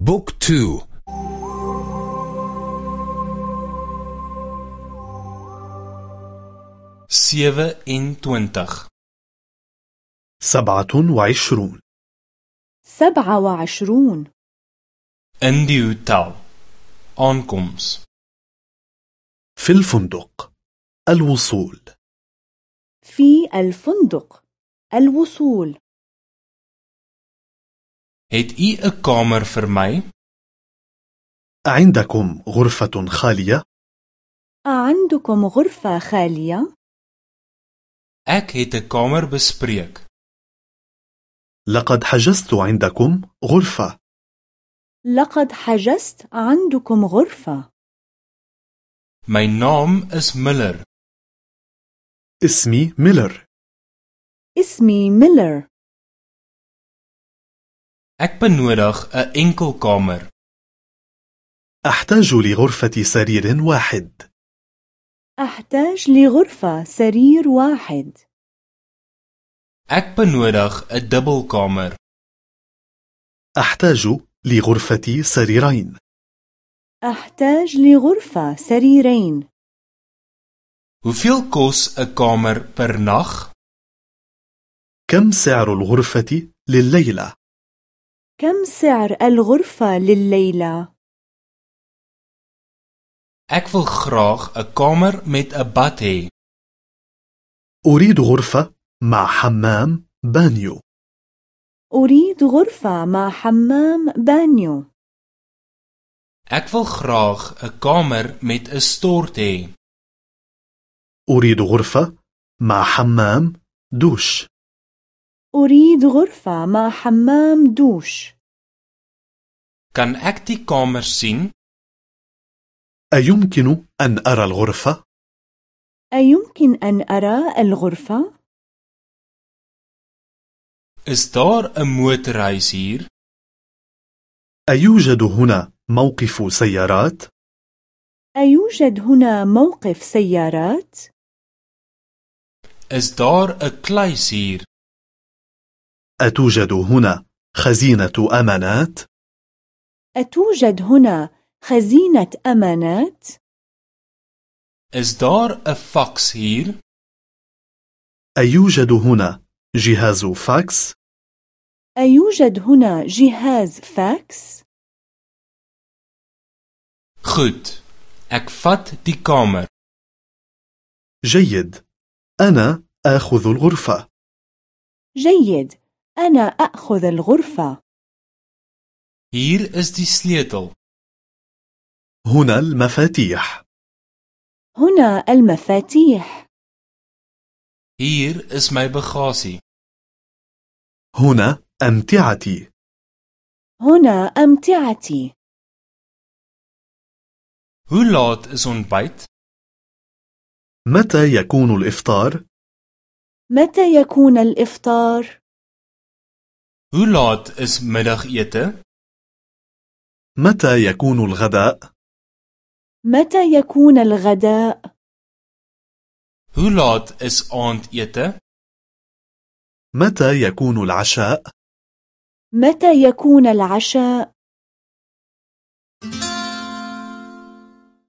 boek twee sewe en twintig سبعة وعشرون. سبعة وعشرون. Die hotel aankoms في الفندق. الوصول. في الفندق. الوصول. Het u 'n kamer vir my عندكم غرفة خالية؟ أعندكم غرفة خالية؟ ek het 'n kamer bespreek. لقد حجزت عندكم غرفة. لقد حجزت عندكم غرفة. My naam is Miller. اسمي ميلر. اسمي ميلر. Ek benodig 'n enkel kamer أحتاج لغرفة سرير واحد. أحتاج لغرفة سرير واحد. Ek benodig 'n dubbelkamer. أحتاج لغرفة سريرين. أحتاج لغرفة سريرين. Hoeveel kos 'n kamer per nag كم سعر الغرفة لليلة؟ كم سعر الغرفة لليلة؟ ek wil graag 'n kamer met 'n bad hê. أريد غرفة مع حمام بانيو. أريد غرفة مع حمام بانيو. Ek wil graag 'n kamer met 'n stort hê. أريد غرفة مع حمام دوش. أريد غرفة مع حمام دوش kan ek die kamer sien أيمكن أن أرى الغرفة؟ أيمكن أن أرى الغرفة؟ is daar 'n hier أيوجد هنا موقف سيارات؟ أيوجد هنا موقف سيارات؟ is daar 'n kluis hier أتوجد هنا خزينة أمانات؟ أتوجد هنا خزينة أمانات؟ is daar 'n faks hier أيوجد هنا جهاز فاكس؟ أيوجد هنا جهاز فاكس؟ goed ek vat die kamer جيد أنا آخذ الغرفة جيد أنا أخذ الغرفة. Hier is die sleutel. هنا المفاتيح. هنا المفاتيح. Hier is my bagasie. هنا أمتعتي. هنا أمتعتي. Hoe laat is ontbyt? متى يكون الإفطار؟ متى يكون الإفطار؟ Hoe laat is middagete متى يكون الغداء؟ متى يكون الغداء؟ hoe laat is aandete متى يكون العشاء؟ متى يكون العشاء؟